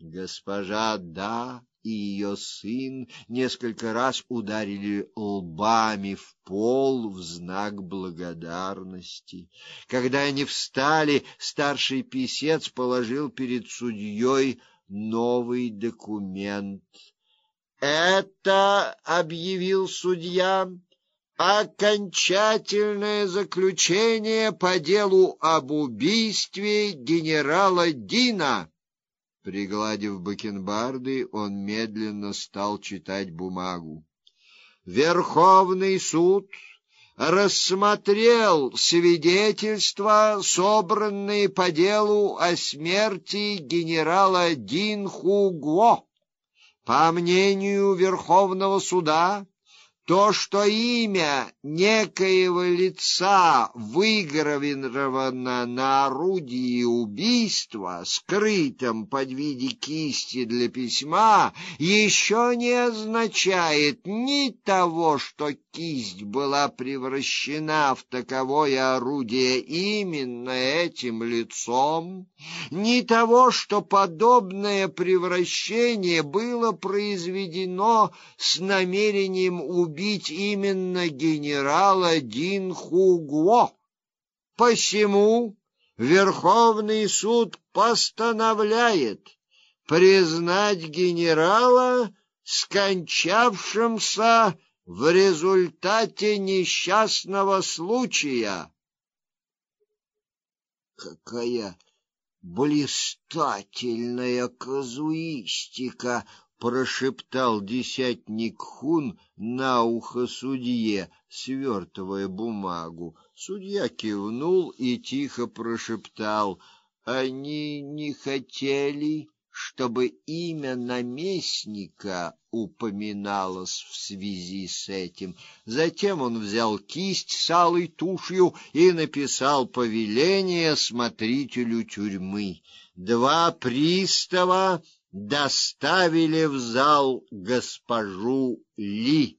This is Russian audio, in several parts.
Госпожа Да и ее сын несколько раз ударили лбами в пол в знак благодарности. Когда они встали, старший писец положил перед судьей новый документ. Это объявил судья окончательное заключение по делу об убийстве генерала Дина. Пригладив бакенбарды, он медленно стал читать бумагу. Верховный суд рассмотрел свидетельства, собранные по делу о смерти генерала Дин Хуго. По мнению Верховного суда, то, что имя некоего лица выгравировано на орудии убийства, скрытом под виде кисти для письма, еще не означает ни того, что кисть была превращена в таковое орудие именно этим лицом, ни того, что подобное превращение было произведено с намерением убить именно генерала Дин Хугуо. Посему Верховный суд постановляет признать генерала скончавшимся в результате несчастного случая. Какая блистательная казуистика, прошептал десятник Хун на ухо судье, свертывая бумагу. Судья кивнул и тихо прошептал: "Они не хотели чтобы имя наместника упоминалось в связи с этим. Затем он взял кисть с алой тушью и написал повеление смотрителю тюрьмы. Два пристава доставили в зал госпожу Ли.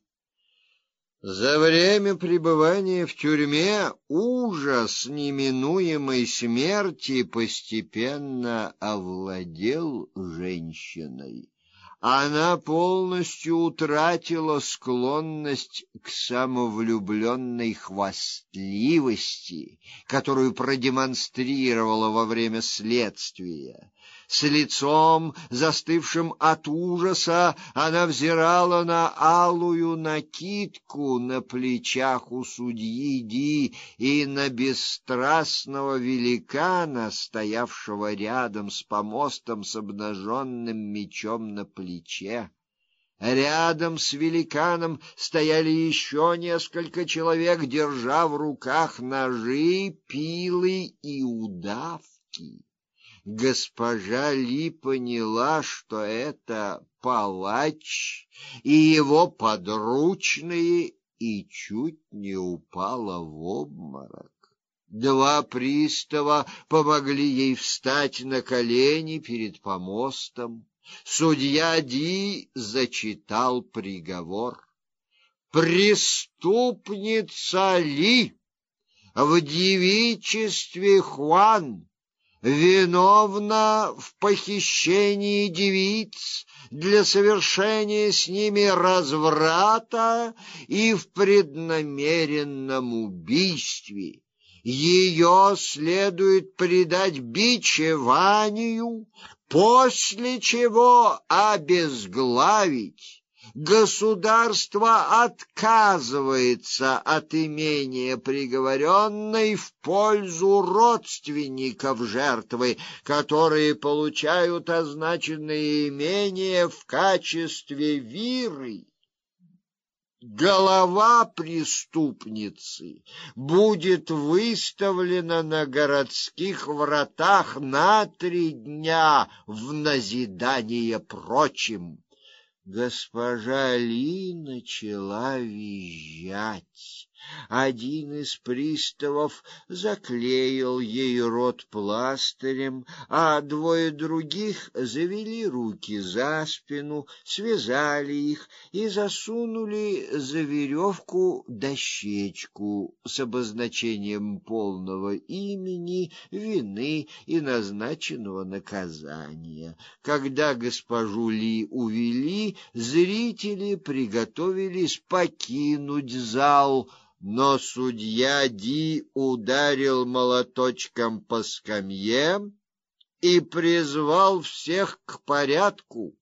За время пребывания в тюрьме ужас неминуемой смерти постепенно овладел женщиной. Она полностью утратила склонность к самовлюбленной хвастливости, которую продемонстрировала во время следствия. С лицом, застывшим от ужаса, она взирала на алую накидку на плечах у судьи Ди и на бесстрастного великана, стоявшего рядом с помостом с обнаженным мечом на плече. Рядом с великаном стояли еще несколько человек, держа в руках ножи, пилы и удавки госпожа Ли поняла, что это палач и его подручные, и чуть не упала в обморок. Два пристава помогли ей встать на колени перед помостом. Судья Ди зачитал приговор. Преступница Ли в девичестве Хуан виновна в похищении девиц для совершения с ними разврата и в преднамеренном убийстве. Ее следует предать бичеванию, после чего обезглавить государство отказывается от имения приговоренной в пользу родственников жертвы, которые получают означенное имение в качестве виры. Голова преступницы будет выставлена на городских вратах на три дня в назидание прочим. Госпожа Ли начала визжать. Один из приставов заклеил ей рот пластырем, а двое других завели руки за спину, связали их и засунули за веревку дощечку с обозначением полного имени, вины и назначенного наказания. Когда госпожу Ли увели, зрители приготовились покинуть зал, но судья Ди ударил молоточком по скамье и призвал всех к порядку.